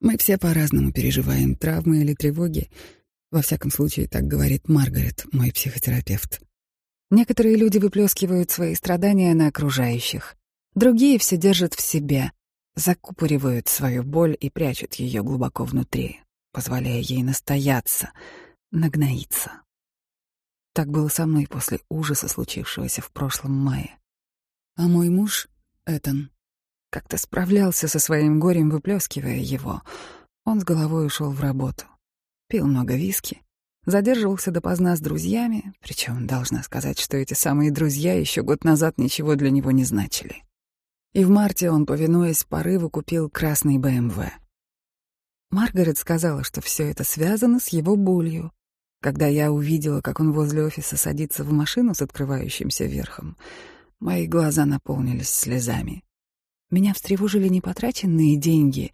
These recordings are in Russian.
Мы все по-разному переживаем травмы или тревоги. Во всяком случае, так говорит Маргарет, мой психотерапевт. Некоторые люди выплескивают свои страдания на окружающих. Другие все держат в себе, закупоривают свою боль и прячут ее глубоко внутри, позволяя ей настояться, нагноиться. Так было со мной после ужаса, случившегося в прошлом мае. А мой муж, Этан, как-то справлялся со своим горем, выплескивая его. Он с головой ушел в работу. Пил много виски, задерживался допоздна с друзьями, причем должна сказать, что эти самые друзья еще год назад ничего для него не значили. И в марте он, повинуясь порыву, купил красный БМВ. Маргарет сказала, что все это связано с его болью. Когда я увидела, как он возле офиса садится в машину с открывающимся верхом, мои глаза наполнились слезами. Меня встревожили не потраченные деньги,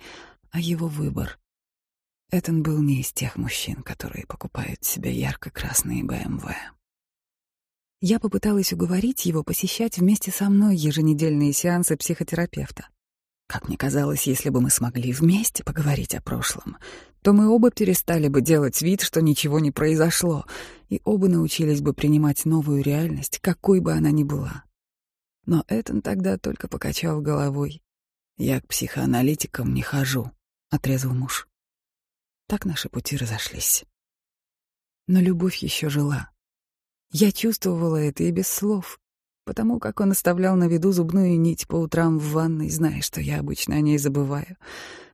а его выбор. Этон был не из тех мужчин, которые покупают себе ярко-красные БМВ. Я попыталась уговорить его посещать вместе со мной еженедельные сеансы психотерапевта. Как мне казалось, если бы мы смогли вместе поговорить о прошлом, то мы оба перестали бы делать вид, что ничего не произошло, и оба научились бы принимать новую реальность, какой бы она ни была. Но Этан тогда только покачал головой. «Я к психоаналитикам не хожу», — отрезал муж. Так наши пути разошлись. Но любовь еще жила. Я чувствовала это и без слов, потому как он оставлял на виду зубную нить по утрам в ванной, зная, что я обычно о ней забываю,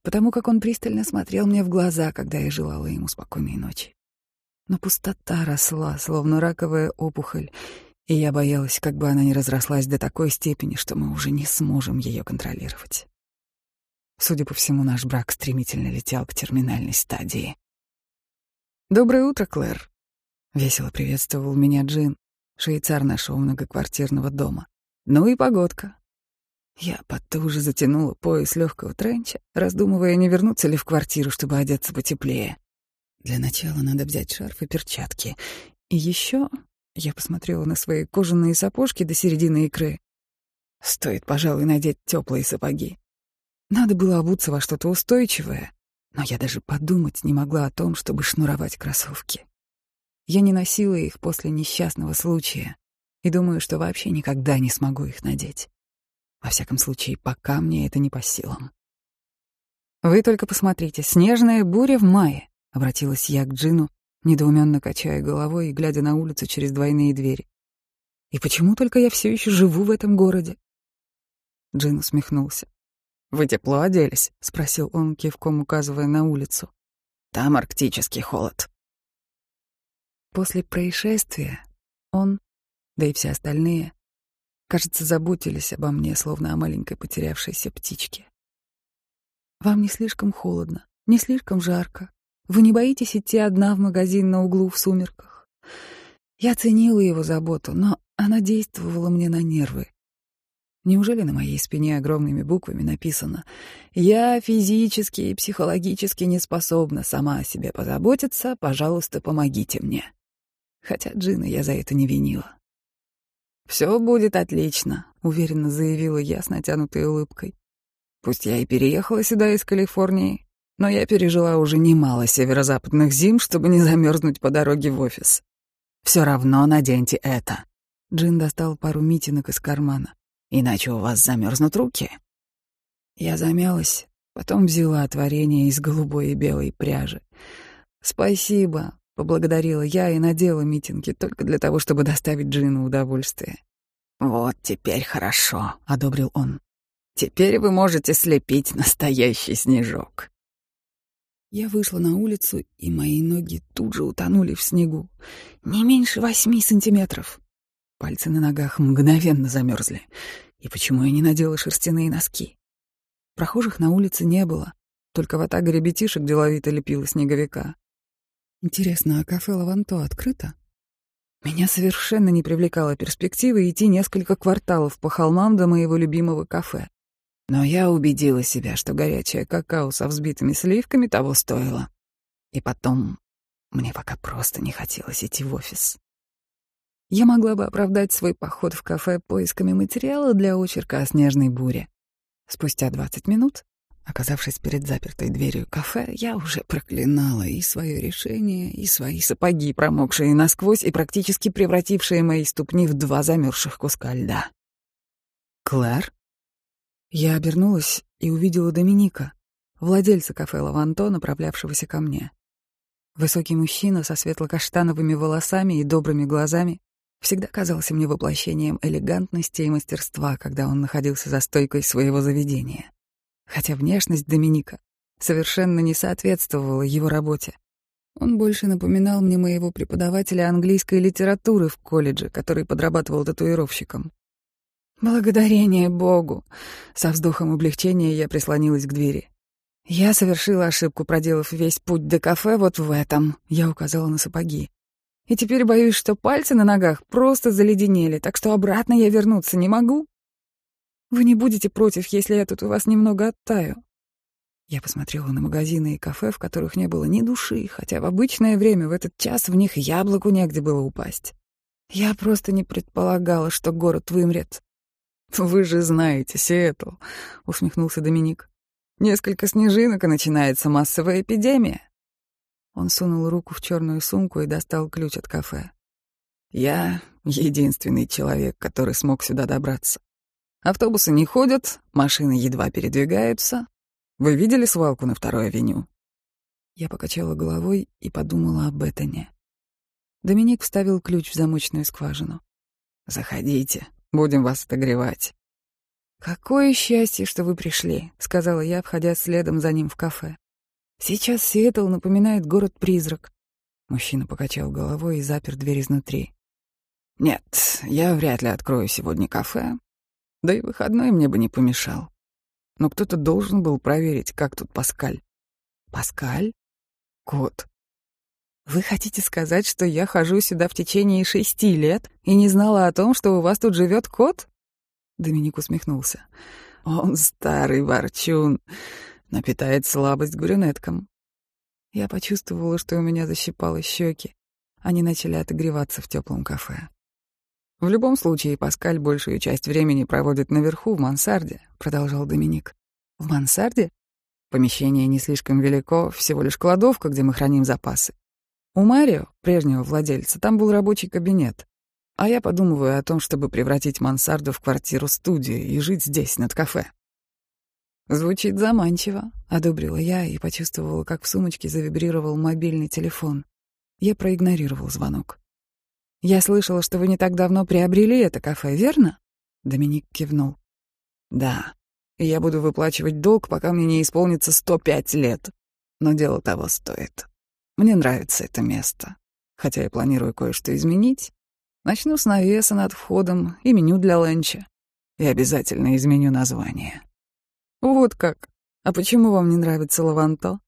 потому как он пристально смотрел мне в глаза, когда я желала ему спокойной ночи. Но пустота росла, словно раковая опухоль, и я боялась, как бы она не разрослась до такой степени, что мы уже не сможем ее контролировать. Судя по всему, наш брак стремительно летел к терминальной стадии. «Доброе утро, Клэр!» — весело приветствовал меня Джин, швейцар нашего многоквартирного дома. «Ну и погодка!» Я потуже затянула пояс легкого тренча, раздумывая, не вернуться ли в квартиру, чтобы одеться потеплее. Для начала надо взять шарф и перчатки. И еще я посмотрела на свои кожаные сапожки до середины икры. Стоит, пожалуй, надеть теплые сапоги. Надо было обуться во что-то устойчивое, но я даже подумать не могла о том, чтобы шнуровать кроссовки. Я не носила их после несчастного случая и думаю, что вообще никогда не смогу их надеть. Во всяком случае, пока мне это не по силам. «Вы только посмотрите, снежная буря в мае», — обратилась я к Джину, недоуменно качая головой и глядя на улицу через двойные двери. «И почему только я все еще живу в этом городе?» Джин усмехнулся. «Вы тепло оделись?» — спросил он, кивком указывая на улицу. «Там арктический холод». После происшествия он, да и все остальные, кажется, заботились обо мне, словно о маленькой потерявшейся птичке. «Вам не слишком холодно, не слишком жарко, вы не боитесь идти одна в магазин на углу в сумерках? Я ценила его заботу, но она действовала мне на нервы. Неужели на моей спине огромными буквами написано «Я физически и психологически не способна сама о себе позаботиться, пожалуйста, помогите мне». Хотя Джина я за это не винила. «Все будет отлично», — уверенно заявила я с натянутой улыбкой. «Пусть я и переехала сюда из Калифорнии, но я пережила уже немало северо-западных зим, чтобы не замерзнуть по дороге в офис. Все равно наденьте это. Джин достал пару митинок из кармана. Иначе у вас замерзнут руки. Я замялась, потом взяла творение из голубой и белой пряжи. «Спасибо», — поблагодарила я и надела митинги только для того, чтобы доставить Джину удовольствие. «Вот теперь хорошо», — одобрил он. «Теперь вы можете слепить настоящий снежок». Я вышла на улицу, и мои ноги тут же утонули в снегу. Не меньше восьми сантиметров. Пальцы на ногах мгновенно замерзли. И почему я не надела шерстяные носки? Прохожих на улице не было. Только ватага ребятишек деловито лепила снеговика. Интересно, а кафе «Лаванто» открыто? Меня совершенно не привлекала перспектива идти несколько кварталов по холмам до моего любимого кафе. Но я убедила себя, что горячее какао со взбитыми сливками того стоило. И потом мне пока просто не хотелось идти в офис. Я могла бы оправдать свой поход в кафе поисками материала для очерка о снежной буре. Спустя 20 минут Оказавшись перед запертой дверью кафе, я уже проклинала и свое решение, и свои сапоги, промокшие насквозь и практически превратившие мои ступни в два замерзших куска льда. «Клэр?» Я обернулась и увидела Доминика, владельца кафе «Лаванто», направлявшегося ко мне. Высокий мужчина со светло-каштановыми волосами и добрыми глазами всегда казался мне воплощением элегантности и мастерства, когда он находился за стойкой своего заведения хотя внешность Доминика совершенно не соответствовала его работе. Он больше напоминал мне моего преподавателя английской литературы в колледже, который подрабатывал татуировщиком. Благодарение Богу! Со вздохом облегчения я прислонилась к двери. Я совершила ошибку, проделав весь путь до кафе вот в этом. Я указала на сапоги. И теперь боюсь, что пальцы на ногах просто заледенели, так что обратно я вернуться не могу. Вы не будете против, если я тут у вас немного оттаю?» Я посмотрела на магазины и кафе, в которых не было ни души, хотя в обычное время в этот час в них яблоку негде было упасть. Я просто не предполагала, что город вымрет. «Вы же знаете, Сиэтл», — усмехнулся Доминик. «Несколько снежинок, и начинается массовая эпидемия». Он сунул руку в черную сумку и достал ключ от кафе. «Я единственный человек, который смог сюда добраться. Автобусы не ходят, машины едва передвигаются. Вы видели свалку на второй авеню?» Я покачала головой и подумала об Беттоне. Доминик вставил ключ в замочную скважину. «Заходите, будем вас отогревать». «Какое счастье, что вы пришли», — сказала я, входя следом за ним в кафе. «Сейчас Сиэтл напоминает город-призрак». Мужчина покачал головой и запер дверь изнутри. «Нет, я вряд ли открою сегодня кафе, да и выходной мне бы не помешал. Но кто-то должен был проверить, как тут Паскаль. Паскаль? Кот. Вы хотите сказать, что я хожу сюда в течение шести лет и не знала о том, что у вас тут живет кот? Доминик усмехнулся. Он старый ворчун, но питает слабость к брюнеткам. Я почувствовала, что у меня защипало щеки. Они начали отогреваться в теплом кафе. В любом случае, Паскаль большую часть времени проводит наверху, в мансарде, продолжал Доминик. В мансарде? Помещение не слишком велико, всего лишь кладовка, где мы храним запасы. У Марио, прежнего владельца, там был рабочий кабинет. А я подумываю о том, чтобы превратить мансарду в квартиру-студию и жить здесь, над кафе. Звучит заманчиво, одобрила я и почувствовала, как в сумочке завибрировал мобильный телефон. Я проигнорировал звонок. «Я слышала, что вы не так давно приобрели это кафе, верно?» Доминик кивнул. «Да, и я буду выплачивать долг, пока мне не исполнится 105 лет. Но дело того стоит. Мне нравится это место. Хотя я планирую кое-что изменить. Начну с навеса над входом и меню для ленча. И обязательно изменю название». «Вот как? А почему вам не нравится Лаванто?»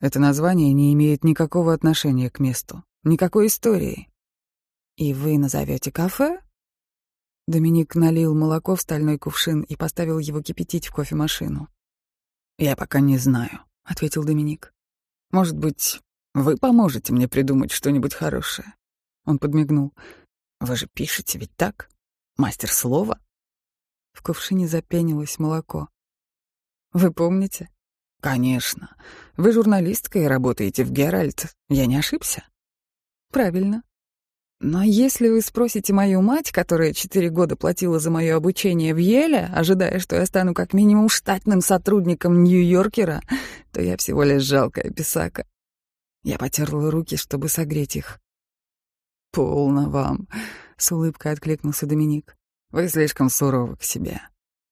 Это название не имеет никакого отношения к месту, никакой истории. «И вы назовете кафе?» Доминик налил молоко в стальной кувшин и поставил его кипятить в кофемашину. «Я пока не знаю», — ответил Доминик. «Может быть, вы поможете мне придумать что-нибудь хорошее?» Он подмигнул. «Вы же пишете ведь так? Мастер слова?» В кувшине запенилось молоко. «Вы помните?» «Конечно. Вы журналистка и работаете в Геральт. Я не ошибся?» «Правильно. Но если вы спросите мою мать, которая четыре года платила за мое обучение в Еле, ожидая, что я стану как минимум штатным сотрудником Нью-Йоркера, то я всего лишь жалкая писака. Я потерла руки, чтобы согреть их. «Полно вам», — с улыбкой откликнулся Доминик. «Вы слишком суровы к себе.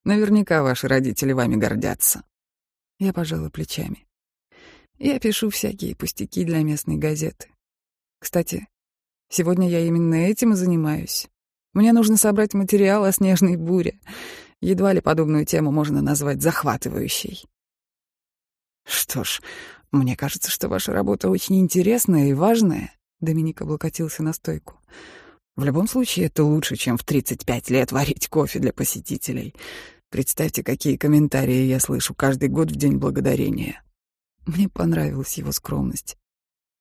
Наверняка ваши родители вами гордятся». Я пожала плечами. Я пишу всякие пустяки для местной газеты. Кстати, Сегодня я именно этим и занимаюсь. Мне нужно собрать материал о снежной буре. Едва ли подобную тему можно назвать захватывающей. Что ж, мне кажется, что ваша работа очень интересная и важная. Доминик облокотился на стойку. В любом случае, это лучше, чем в 35 лет варить кофе для посетителей. Представьте, какие комментарии я слышу каждый год в День Благодарения. Мне понравилась его скромность.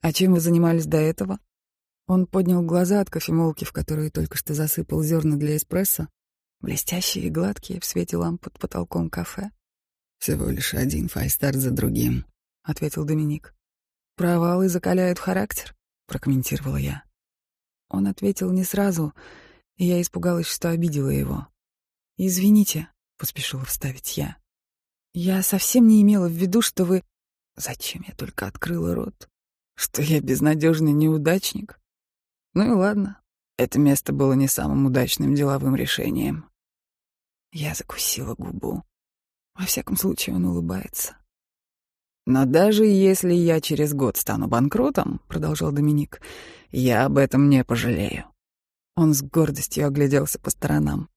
А чем вы занимались до этого? Он поднял глаза от кофемолки, в которую только что засыпал зерна для эспрессо, блестящие и гладкие в свете ламп под потолком кафе. Всего лишь один фальстарт за другим, ответил Доминик. Провалы закаляют характер, прокомментировала я. Он ответил не сразу, и я испугалась, что обидела его. Извините, поспешила вставить я. Я совсем не имела в виду, что вы Зачем я только открыла рот? Что я безнадежный неудачник? Ну и ладно, это место было не самым удачным деловым решением. Я закусила губу. Во всяком случае, он улыбается. «Но даже если я через год стану банкротом, — продолжал Доминик, — я об этом не пожалею». Он с гордостью огляделся по сторонам.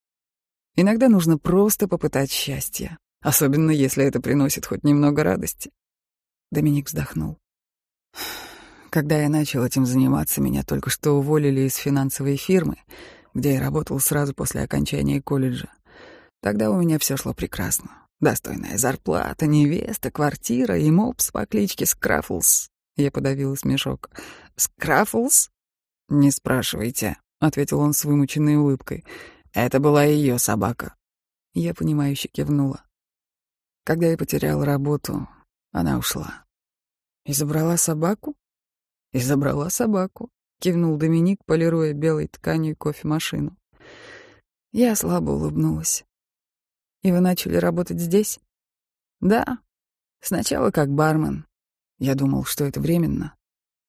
«Иногда нужно просто попытать счастье, особенно если это приносит хоть немного радости». Доминик вздохнул. Когда я начал этим заниматься, меня только что уволили из финансовой фирмы, где я работал сразу после окончания колледжа. Тогда у меня все шло прекрасно. Достойная зарплата, невеста, квартира и мопс по кличке Скраффлс. Я подавил смешок. «Скраффлс?» «Не спрашивайте», — ответил он с вымученной улыбкой. «Это была ее собака». Я понимающе кивнула. Когда я потерял работу, она ушла. «И забрала собаку?» «И забрала собаку», — кивнул Доминик, полируя белой тканью кофемашину. Я слабо улыбнулась. «И вы начали работать здесь?» «Да. Сначала как бармен. Я думал, что это временно.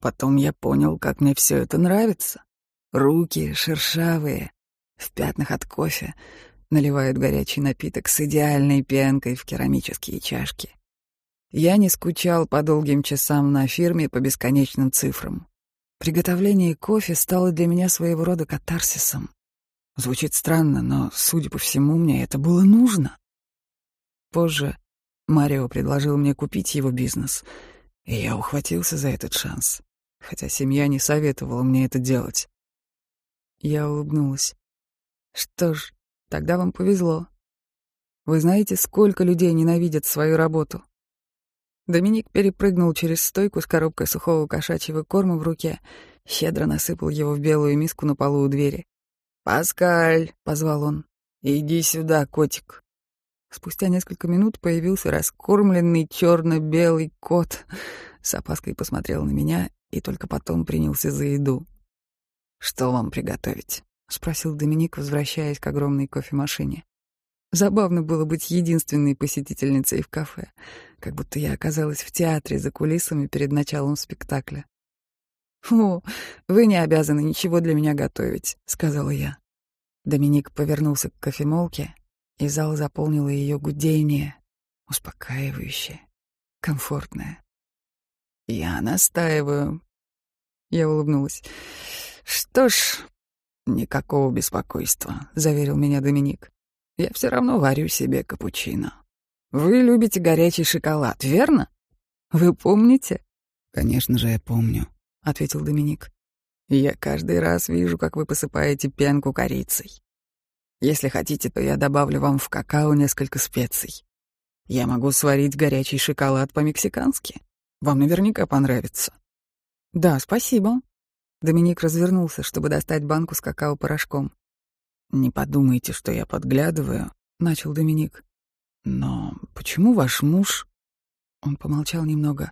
Потом я понял, как мне все это нравится. Руки шершавые, в пятнах от кофе, наливают горячий напиток с идеальной пенкой в керамические чашки. Я не скучал по долгим часам на фирме по бесконечным цифрам. Приготовление кофе стало для меня своего рода катарсисом. Звучит странно, но, судя по всему, мне это было нужно. Позже Марио предложил мне купить его бизнес, и я ухватился за этот шанс, хотя семья не советовала мне это делать. Я улыбнулась. Что ж, тогда вам повезло. Вы знаете, сколько людей ненавидят свою работу? Доминик перепрыгнул через стойку с коробкой сухого кошачьего корма в руке, щедро насыпал его в белую миску на полу у двери. «Паскаль!» — позвал он. «Иди сюда, котик!» Спустя несколько минут появился раскормленный черно-белый кот. С опаской посмотрел на меня и только потом принялся за еду. «Что вам приготовить?» — спросил Доминик, возвращаясь к огромной кофемашине. Забавно было быть единственной посетительницей в кафе, как будто я оказалась в театре за кулисами перед началом спектакля. «О, вы не обязаны ничего для меня готовить», — сказала я. Доминик повернулся к кофемолке, и зал заполнило ее гудение, успокаивающее, комфортное. «Я настаиваю». Я улыбнулась. «Что ж, никакого беспокойства», — заверил меня Доминик. Я все равно варю себе капучино. Вы любите горячий шоколад, верно? Вы помните? Конечно же, я помню, ответил Доминик. Я каждый раз вижу, как вы посыпаете пенку корицей. Если хотите, то я добавлю вам в какао несколько специй. Я могу сварить горячий шоколад по-мексикански. Вам наверняка понравится. Да, спасибо. Доминик развернулся, чтобы достать банку с какао-порошком. «Не подумайте, что я подглядываю», — начал Доминик. «Но почему ваш муж...» Он помолчал немного.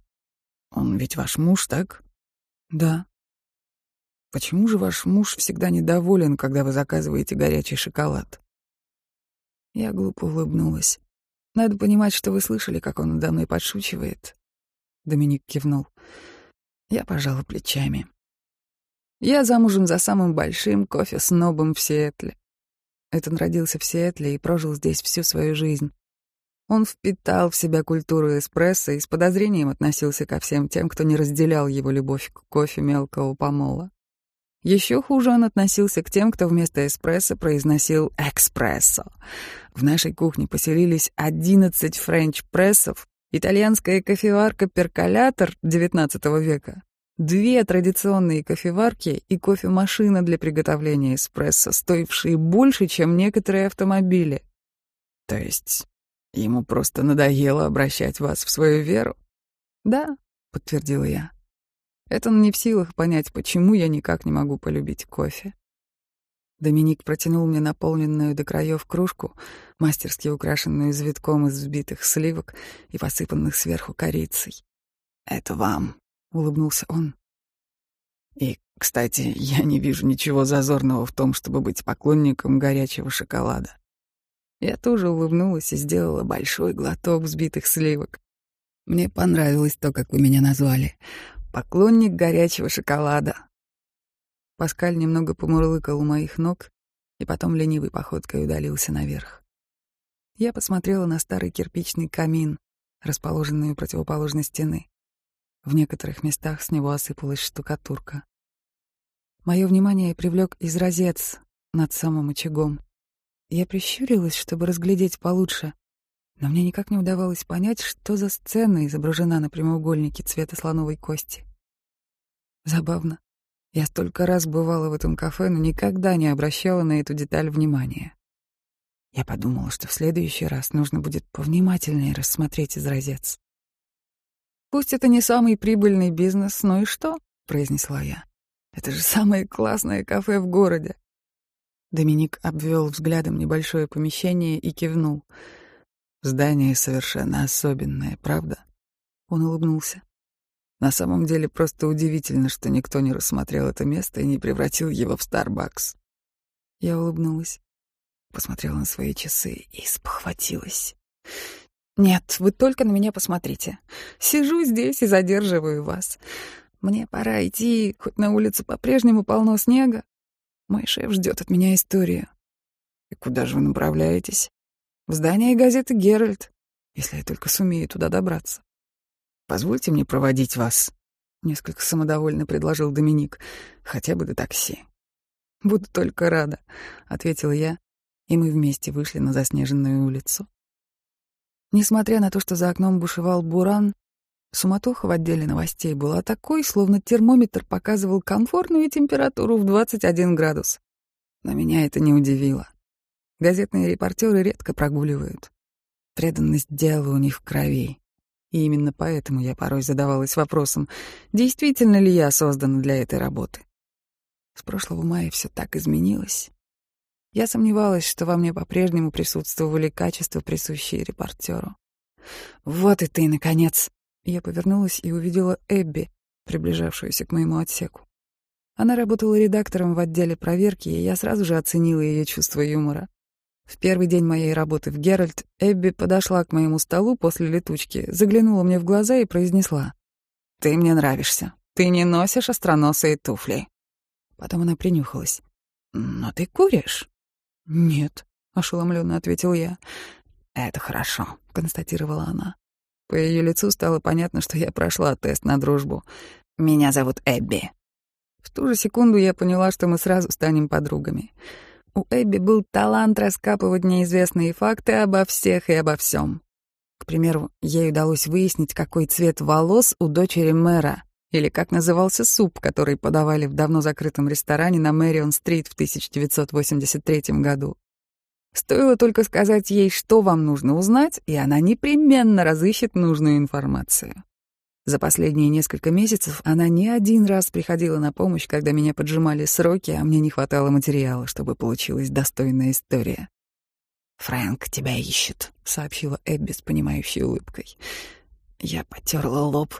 «Он ведь ваш муж, так?» «Да». «Почему же ваш муж всегда недоволен, когда вы заказываете горячий шоколад?» Я глупо улыбнулась. «Надо понимать, что вы слышали, как он надо мной подшучивает». Доминик кивнул. Я пожала плечами. Я замужем за самым большим кофе-снобом в Сиэтле. Этон родился в Сиэтле и прожил здесь всю свою жизнь. Он впитал в себя культуру эспрессо и с подозрением относился ко всем тем, кто не разделял его любовь к кофе мелкого помола. Еще хуже он относился к тем, кто вместо эспрессо произносил «экспрессо». В нашей кухне поселились 11 френч-прессов, итальянская кофеварка-перколятор XIX века, Две традиционные кофеварки и кофемашина для приготовления эспрессо, стоившие больше, чем некоторые автомобили. То есть ему просто надоело обращать вас в свою веру? Да, подтвердила я. Это он не в силах понять, почему я никак не могу полюбить кофе. Доминик протянул мне наполненную до краев кружку, мастерски украшенную завитком из взбитых сливок и посыпанных сверху корицей. «Это вам», — улыбнулся он. «И, кстати, я не вижу ничего зазорного в том, чтобы быть поклонником горячего шоколада». Я тоже улыбнулась и сделала большой глоток взбитых сливок. Мне понравилось то, как вы меня назвали. Поклонник горячего шоколада. Паскаль немного помурлыкал у моих ног и потом ленивой походкой удалился наверх. Я посмотрела на старый кирпичный камин, расположенный у противоположной стены. В некоторых местах с него осыпалась штукатурка. Мое внимание привлек изразец над самым очагом. Я прищурилась, чтобы разглядеть получше, но мне никак не удавалось понять, что за сцена изображена на прямоугольнике цвета слоновой кости. Забавно. Я столько раз бывала в этом кафе, но никогда не обращала на эту деталь внимания. Я подумала, что в следующий раз нужно будет повнимательнее рассмотреть изразец. «Пусть это не самый прибыльный бизнес, но и что?» — произнесла я. «Это же самое классное кафе в городе». Доминик обвел взглядом небольшое помещение и кивнул. «Здание совершенно особенное, правда?» Он улыбнулся. На самом деле просто удивительно, что никто не рассмотрел это место и не превратил его в Старбакс. Я улыбнулась, посмотрела на свои часы и спохватилась. «Нет, вы только на меня посмотрите. Сижу здесь и задерживаю вас. Мне пора идти, хоть на улице по-прежнему полно снега. Мой шеф ждет от меня историю». «И куда же вы направляетесь?» «В здание газеты «Геральт», если я только сумею туда добраться». Позвольте мне проводить вас, несколько самодовольно предложил Доминик, хотя бы до такси. Буду только рада, ответила я, и мы вместе вышли на заснеженную улицу. Несмотря на то, что за окном бушевал буран, суматоха в отделе новостей была такой, словно термометр показывал комфортную температуру в 21 градус. Но меня это не удивило. Газетные репортеры редко прогуливают. Преданность делу у них в крови. И именно поэтому я порой задавалась вопросом, действительно ли я создана для этой работы. С прошлого мая все так изменилось. Я сомневалась, что во мне по-прежнему присутствовали качества, присущие репортеру. «Вот и ты, наконец!» Я повернулась и увидела Эбби, приближавшуюся к моему отсеку. Она работала редактором в отделе проверки, и я сразу же оценила ее чувство юмора. В первый день моей работы в Геральт Эбби подошла к моему столу после летучки, заглянула мне в глаза и произнесла. «Ты мне нравишься. Ты не носишь остроносые туфли». Потом она принюхалась. «Но ты куришь?» «Нет», — ошеломленно ответил я. «Это хорошо», — констатировала она. По ее лицу стало понятно, что я прошла тест на дружбу. «Меня зовут Эбби». В ту же секунду я поняла, что мы сразу станем подругами. У Эбби был талант раскапывать неизвестные факты обо всех и обо всем. К примеру, ей удалось выяснить, какой цвет волос у дочери мэра, или как назывался суп, который подавали в давно закрытом ресторане на Мэрион-стрит в 1983 году. Стоило только сказать ей, что вам нужно узнать, и она непременно разыщет нужную информацию. За последние несколько месяцев она не один раз приходила на помощь, когда меня поджимали сроки, а мне не хватало материала, чтобы получилась достойная история. «Фрэнк тебя ищет», — сообщила Эбби с понимающей улыбкой. Я потерла лоб.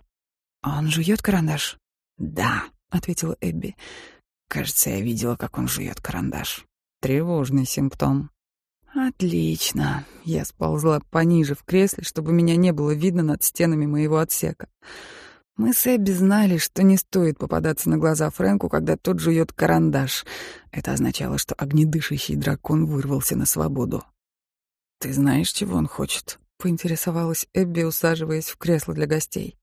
«Он жует карандаш?» «Да», — ответила Эбби. «Кажется, я видела, как он жует карандаш. Тревожный симптом». Отлично. Я сползла пониже в кресле, чтобы меня не было видно над стенами моего отсека. Мы с Эбби знали, что не стоит попадаться на глаза Фрэнку, когда тот жует карандаш. Это означало, что огнедышащий дракон вырвался на свободу. «Ты знаешь, чего он хочет?» — поинтересовалась Эбби, усаживаясь в кресло для гостей.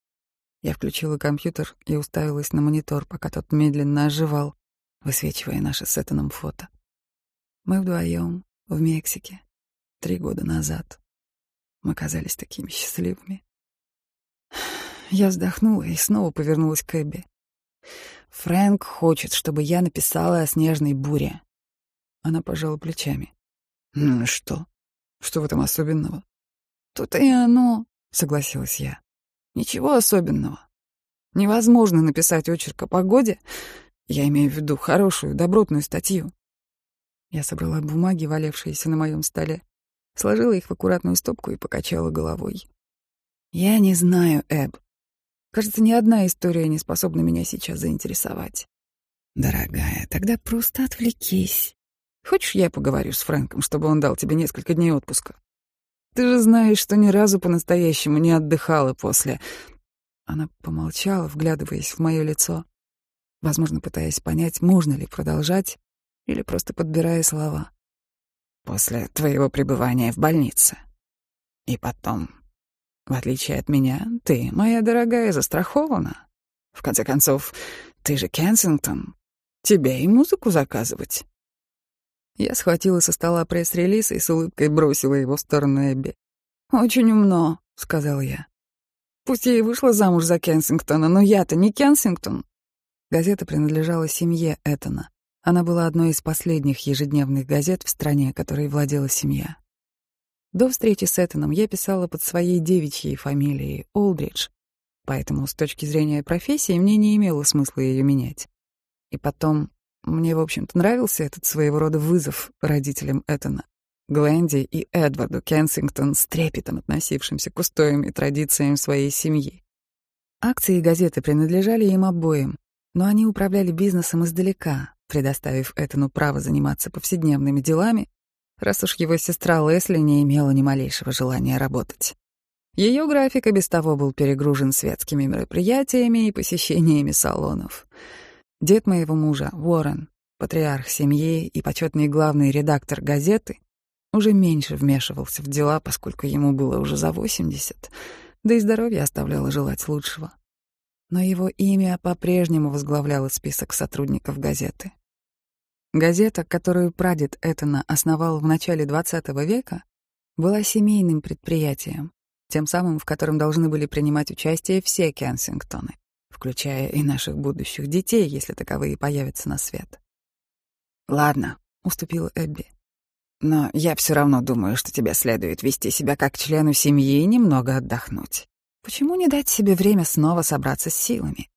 Я включила компьютер и уставилась на монитор, пока тот медленно оживал, высвечивая наше с Этаном фото. Мы вдвоем, в Мексике три года назад. Мы казались такими счастливыми. Я вздохнула и снова повернулась к Эбби. «Фрэнк хочет, чтобы я написала о снежной буре». Она пожала плечами. «Ну что? Что в этом особенного?» «Тут и оно», — согласилась я. «Ничего особенного. Невозможно написать очерк о погоде, я имею в виду хорошую, добротную статью, Я собрала бумаги, валявшиеся на моем столе, сложила их в аккуратную стопку и покачала головой. «Я не знаю, Эб. Кажется, ни одна история не способна меня сейчас заинтересовать. Дорогая, тогда просто отвлекись. Хочешь, я поговорю с Фрэнком, чтобы он дал тебе несколько дней отпуска? Ты же знаешь, что ни разу по-настоящему не отдыхала после...» Она помолчала, вглядываясь в мое лицо, возможно, пытаясь понять, можно ли продолжать, или просто подбирая слова. «После твоего пребывания в больнице. И потом, в отличие от меня, ты, моя дорогая, застрахована. В конце концов, ты же Кенсингтон. Тебе и музыку заказывать». Я схватила со стола пресс-релиз и с улыбкой бросила его в сторону Эбби. «Очень умно», — сказал я. «Пусть я и вышла замуж за Кенсингтона, но я-то не Кенсингтон». Газета принадлежала семье Этона. Она была одной из последних ежедневных газет в стране, которой владела семья. До встречи с Этоном я писала под своей девичьей фамилией Олдридж, поэтому с точки зрения профессии мне не имело смысла ее менять. И потом мне, в общем-то, нравился этот своего рода вызов родителям Этона, Гленди и Эдварду Кенсингтон с трепетом относившимся к устоям и традициям своей семьи. Акции газеты принадлежали им обоим, но они управляли бизнесом издалека, предоставив Этону право заниматься повседневными делами, раз уж его сестра Лесли не имела ни малейшего желания работать. Ее график и без того был перегружен светскими мероприятиями и посещениями салонов — Дед моего мужа, Уоррен, патриарх семьи и почетный главный редактор газеты, уже меньше вмешивался в дела, поскольку ему было уже за 80, да и здоровье оставляло желать лучшего. Но его имя по-прежнему возглавляло список сотрудников газеты. Газета, которую прадед Этона основал в начале XX века, была семейным предприятием, тем самым, в котором должны были принимать участие все Кенсингтоны включая и наших будущих детей, если таковые появятся на свет. «Ладно», — уступила Эбби. «Но я все равно думаю, что тебе следует вести себя как члену семьи и немного отдохнуть. Почему не дать себе время снова собраться с силами?»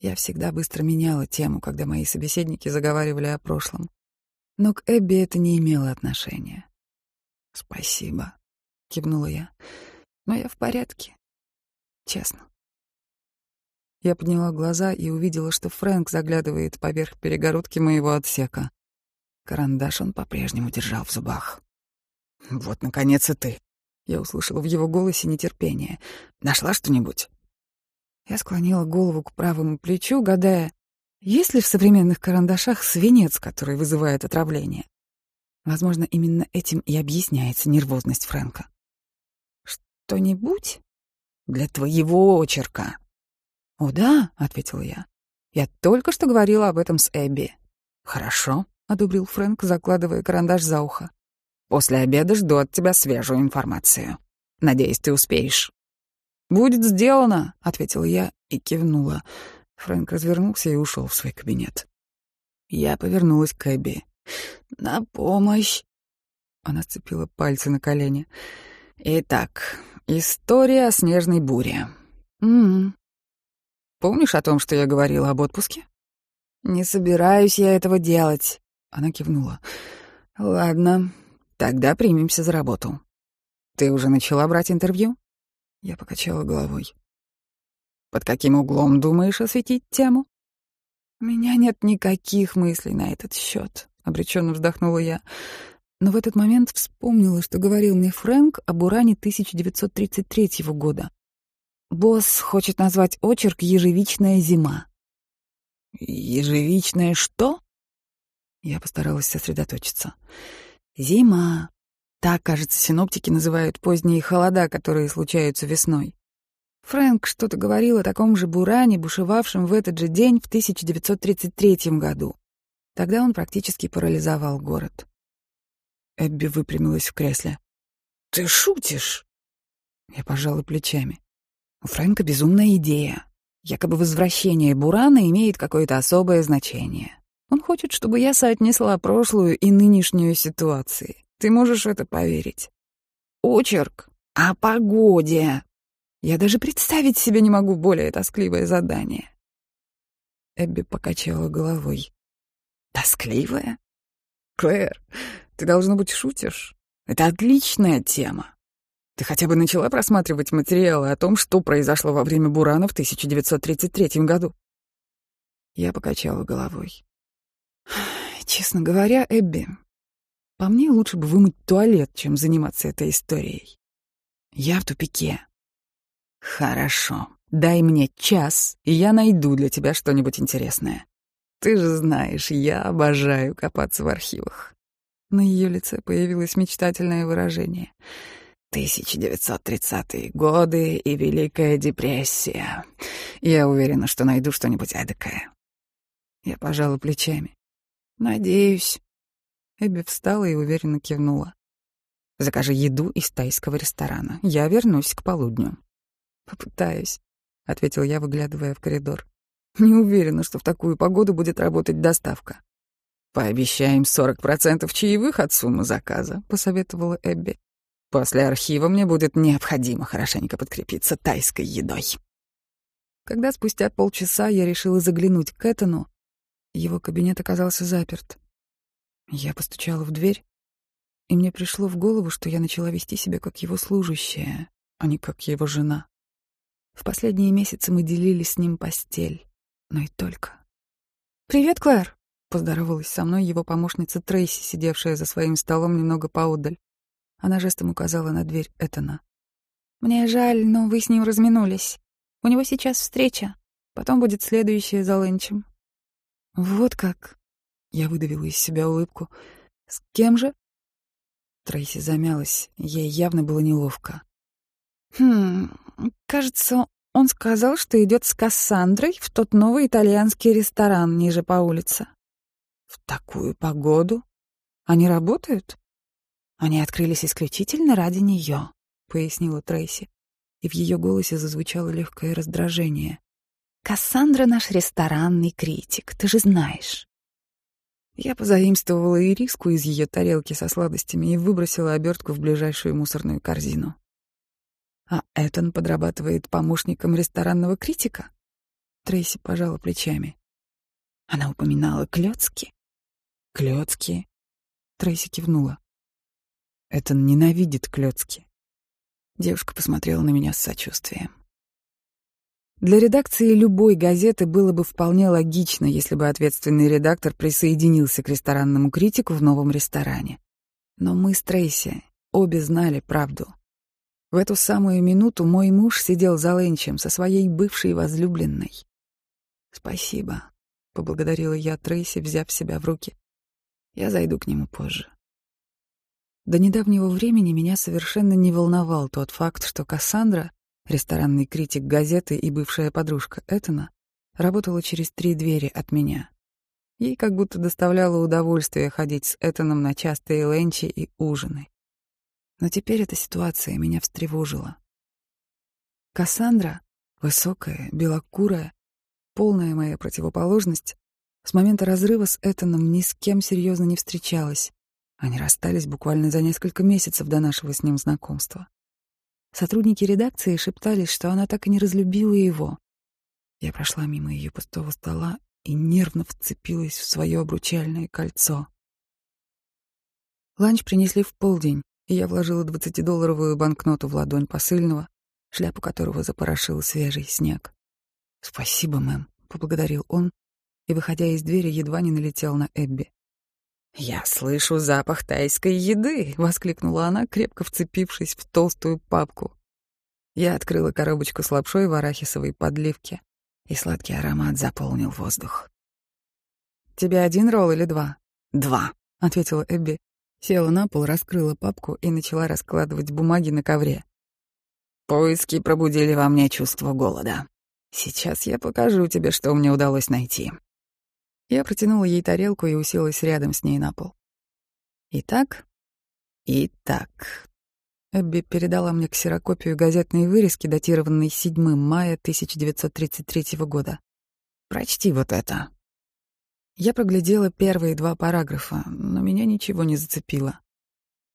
Я всегда быстро меняла тему, когда мои собеседники заговаривали о прошлом. Но к Эбби это не имело отношения. «Спасибо», — кивнула я. «Но я в порядке. Честно». Я подняла глаза и увидела, что Фрэнк заглядывает поверх перегородки моего отсека. Карандаш он по-прежнему держал в зубах. «Вот, наконец, и ты!» Я услышала в его голосе нетерпение. «Нашла что-нибудь?» Я склонила голову к правому плечу, гадая, есть ли в современных карандашах свинец, который вызывает отравление. Возможно, именно этим и объясняется нервозность Фрэнка. «Что-нибудь?» «Для твоего очерка», «О, да», — ответила я. «Я только что говорила об этом с Эбби». «Хорошо», — одобрил Фрэнк, закладывая карандаш за ухо. «После обеда жду от тебя свежую информацию. Надеюсь, ты успеешь». «Будет сделано», — ответила я и кивнула. Фрэнк развернулся и ушел в свой кабинет. Я повернулась к Эбби. «На помощь!» Она сцепила пальцы на колени. «Итак, история о снежной буре. М Помнишь о том, что я говорила об отпуске? Не собираюсь я этого делать. Она кивнула. Ладно, тогда примемся за работу. Ты уже начала брать интервью? Я покачала головой. Под каким углом думаешь осветить тему? У меня нет никаких мыслей на этот счет, обреченно вздохнула я. Но в этот момент вспомнила, что говорил мне Фрэнк об уране 1933 года. Босс хочет назвать очерк «Ежевичная зима». «Ежевичная что?» Я постаралась сосредоточиться. «Зима. Так, кажется, синоптики называют поздние холода, которые случаются весной. Фрэнк что-то говорил о таком же буране, бушевавшем в этот же день в 1933 году. Тогда он практически парализовал город. Эбби выпрямилась в кресле. «Ты шутишь?» Я пожала плечами. У Фрэнка безумная идея. Якобы возвращение Бурана имеет какое-то особое значение. Он хочет, чтобы я соотнесла прошлую и нынешнюю ситуации. Ты можешь это поверить? Очерк о погоде. Я даже представить себе не могу более тоскливое задание. Эбби покачала головой. Тоскливое? Клэр, ты, должно быть, шутишь. Это отличная тема. Ты хотя бы начала просматривать материалы о том, что произошло во время Бурана в 1933 году?» Я покачала головой. «Честно говоря, Эбби, по мне лучше бы вымыть туалет, чем заниматься этой историей. Я в тупике. Хорошо, дай мне час, и я найду для тебя что-нибудь интересное. Ты же знаешь, я обожаю копаться в архивах». На ее лице появилось мечтательное выражение — 1930-е годы и Великая депрессия. Я уверена, что найду что-нибудь эдакое. Я пожала плечами. Надеюсь. Эбби встала и уверенно кивнула. Закажи еду из тайского ресторана. Я вернусь к полудню. Попытаюсь, ответил я, выглядывая в коридор. Не уверена, что в такую погоду будет работать доставка. Пообещаем 40% чаевых от суммы заказа, посоветовала Эбби. После архива мне будет необходимо хорошенько подкрепиться тайской едой. Когда спустя полчаса я решила заглянуть к Этану, его кабинет оказался заперт. Я постучала в дверь, и мне пришло в голову, что я начала вести себя как его служащая, а не как его жена. В последние месяцы мы делили с ним постель, но и только. «Привет, Клэр!» — поздоровалась со мной его помощница Трейси, сидевшая за своим столом немного поодаль. Она жестом указала на дверь Этана. «Мне жаль, но вы с ним разминулись. У него сейчас встреча. Потом будет следующая за ленчем». «Вот как?» Я выдавила из себя улыбку. «С кем же?» Трейси замялась. Ей явно было неловко. «Хм, кажется, он сказал, что идет с Кассандрой в тот новый итальянский ресторан ниже по улице». «В такую погоду? Они работают?» Они открылись исключительно ради нее, пояснила Трейси, и в ее голосе зазвучало легкое раздражение. Кассандра наш ресторанный критик, ты же знаешь. Я позаимствовала ириску из ее тарелки со сладостями и выбросила обертку в ближайшую мусорную корзину. А Этон подрабатывает помощником ресторанного критика? Трейси пожала плечами. Она упоминала клёцки. Клёцки. Трейси кивнула. Этон ненавидит клёцки. Девушка посмотрела на меня с сочувствием. Для редакции любой газеты было бы вполне логично, если бы ответственный редактор присоединился к ресторанному критику в новом ресторане. Но мы с Трейси обе знали правду. В эту самую минуту мой муж сидел за ленчем со своей бывшей возлюбленной. «Спасибо», — поблагодарила я Трейси, взяв себя в руки. «Я зайду к нему позже». До недавнего времени меня совершенно не волновал тот факт, что Кассандра, ресторанный критик газеты и бывшая подружка Этана, работала через три двери от меня. Ей как будто доставляло удовольствие ходить с Этаном на частые ленчи и ужины. Но теперь эта ситуация меня встревожила. Кассандра, высокая, белокурая, полная моя противоположность, с момента разрыва с Этаном ни с кем серьезно не встречалась они расстались буквально за несколько месяцев до нашего с ним знакомства. Сотрудники редакции шептались, что она так и не разлюбила его. Я прошла мимо ее пустого стола и нервно вцепилась в свое обручальное кольцо. Ланч принесли в полдень, и я вложила двадцатидолларовую банкноту в ладонь посыльного, шляпу которого запорошил свежий снег. «Спасибо, мэм», — поблагодарил он, и, выходя из двери, едва не налетел на Эбби. «Я слышу запах тайской еды!» — воскликнула она, крепко вцепившись в толстую папку. Я открыла коробочку с лапшой в арахисовой подливке, и сладкий аромат заполнил воздух. «Тебе один ролл или два?» «Два», — ответила Эбби. Села на пол, раскрыла папку и начала раскладывать бумаги на ковре. «Поиски пробудили во мне чувство голода. Сейчас я покажу тебе, что мне удалось найти». Я протянула ей тарелку и уселась рядом с ней на пол. Итак, итак. Эбби передала мне ксерокопию газетной вырезки, датированной 7 мая 1933 года. Прочти вот это. Я проглядела первые два параграфа, но меня ничего не зацепило.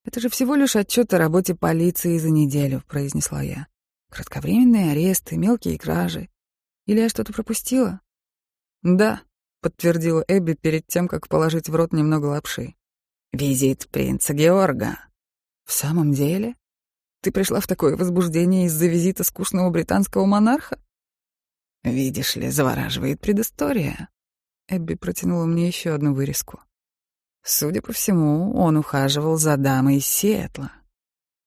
«Это же всего лишь отчет о работе полиции за неделю», — произнесла я. «Кратковременные аресты, мелкие кражи. Или я что-то пропустила?» «Да», подтвердила Эбби перед тем, как положить в рот немного лапши. Визит принца Георга. В самом деле? Ты пришла в такое возбуждение из-за визита скучного британского монарха? Видишь ли, завораживает предыстория. Эбби протянула мне еще одну вырезку. Судя по всему, он ухаживал за дамой из Сиэтла.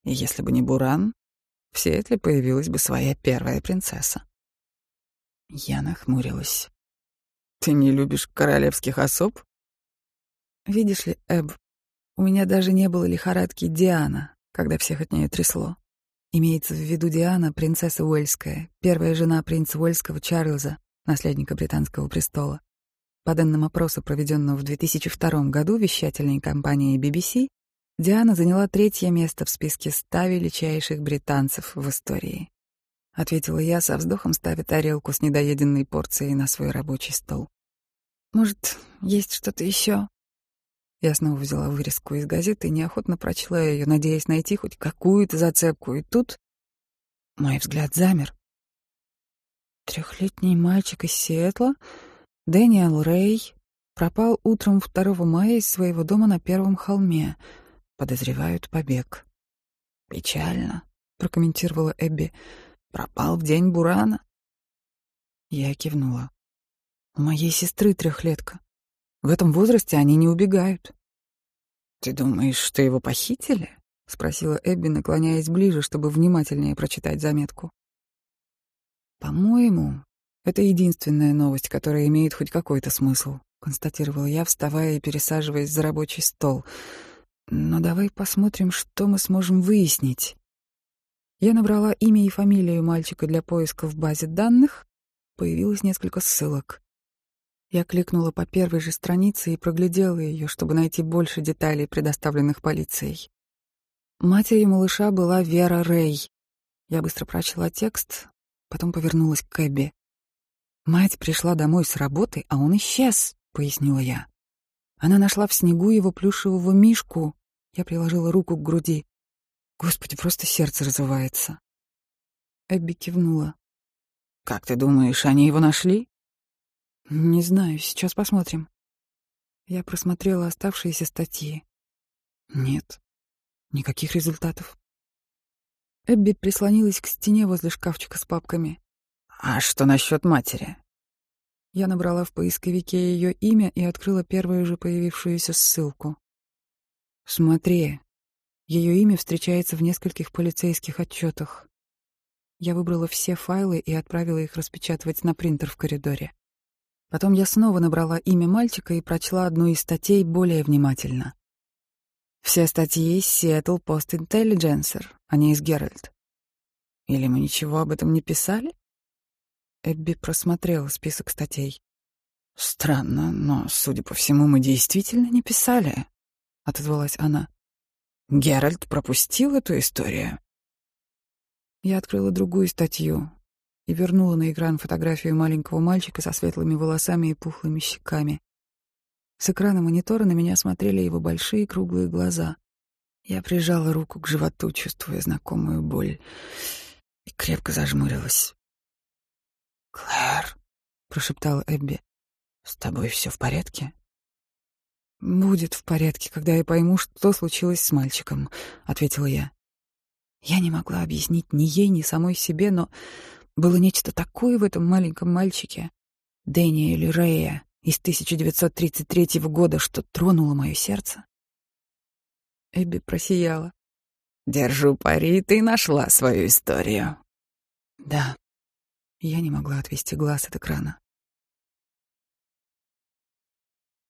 И если бы не Буран, в Сиэтле появилась бы своя первая принцесса. Я нахмурилась. «Ты не любишь королевских особ?» «Видишь ли, Эб, у меня даже не было лихорадки Диана, когда всех от нее трясло. Имеется в виду Диана, принцесса Уэльская, первая жена принца Уэльского Чарльза, наследника британского престола. По данным опроса, проведенного в 2002 году вещательной компанией BBC, Диана заняла третье место в списке ста величайших британцев в истории. Ответила я со вздохом, ставя тарелку с недоеденной порцией на свой рабочий стол. «Может, есть что-то еще? Я снова взяла вырезку из газеты и неохотно прочла ее, надеясь найти хоть какую-то зацепку, и тут мой взгляд замер. Трехлетний мальчик из Сиэтла Дэниел Рэй пропал утром 2 мая из своего дома на Первом холме. Подозревают побег. «Печально», — прокомментировала Эбби. «Пропал в день Бурана». Я кивнула. «У моей сестры трехлетка. В этом возрасте они не убегают». «Ты думаешь, что его похитили?» — спросила Эбби, наклоняясь ближе, чтобы внимательнее прочитать заметку. «По-моему, это единственная новость, которая имеет хоть какой-то смысл, констатировала я, вставая и пересаживаясь за рабочий стол. Но давай посмотрим, что мы сможем выяснить. Я набрала имя и фамилию мальчика для поиска в базе данных. Появилось несколько ссылок. Я кликнула по первой же странице и проглядела ее, чтобы найти больше деталей, предоставленных полицией. Матерью малыша была Вера Рэй. Я быстро прочла текст, потом повернулась к Эбби. Мать пришла домой с работы, а он исчез, пояснила я. Она нашла в снегу его плюшевого мишку. Я приложила руку к груди. Господи, просто сердце разрывается. Эбби кивнула. Как ты думаешь, они его нашли? Не знаю, сейчас посмотрим. Я просмотрела оставшиеся статьи. Нет, никаких результатов. Эбби прислонилась к стене возле шкафчика с папками. А что насчет матери? Я набрала в поисковике ее имя и открыла первую же появившуюся ссылку. Смотри, ее имя встречается в нескольких полицейских отчетах. Я выбрала все файлы и отправила их распечатывать на принтер в коридоре. Потом я снова набрала имя мальчика и прочла одну из статей более внимательно. Все статьи из Seattle Post Intelligencer, а не из Геральт. Или мы ничего об этом не писали? Эбби просмотрела список статей. «Странно, но, судя по всему, мы действительно не писали», — отозвалась она. «Геральт пропустил эту историю». Я открыла другую статью и вернула на экран фотографию маленького мальчика со светлыми волосами и пухлыми щеками. С экрана монитора на меня смотрели его большие круглые глаза. Я прижала руку к животу, чувствуя знакомую боль, и крепко зажмурилась. «Клэр», — прошептала Эбби, — «с тобой все в порядке?» «Будет в порядке, когда я пойму, что случилось с мальчиком», — ответила я. Я не могла объяснить ни ей, ни самой себе, но было нечто такое в этом маленьком мальчике, Дэниэле Рея из 1933 года, что тронуло мое сердце. Эбби просияла. «Держу пари, ты нашла свою историю». «Да», я не могла отвести глаз от экрана.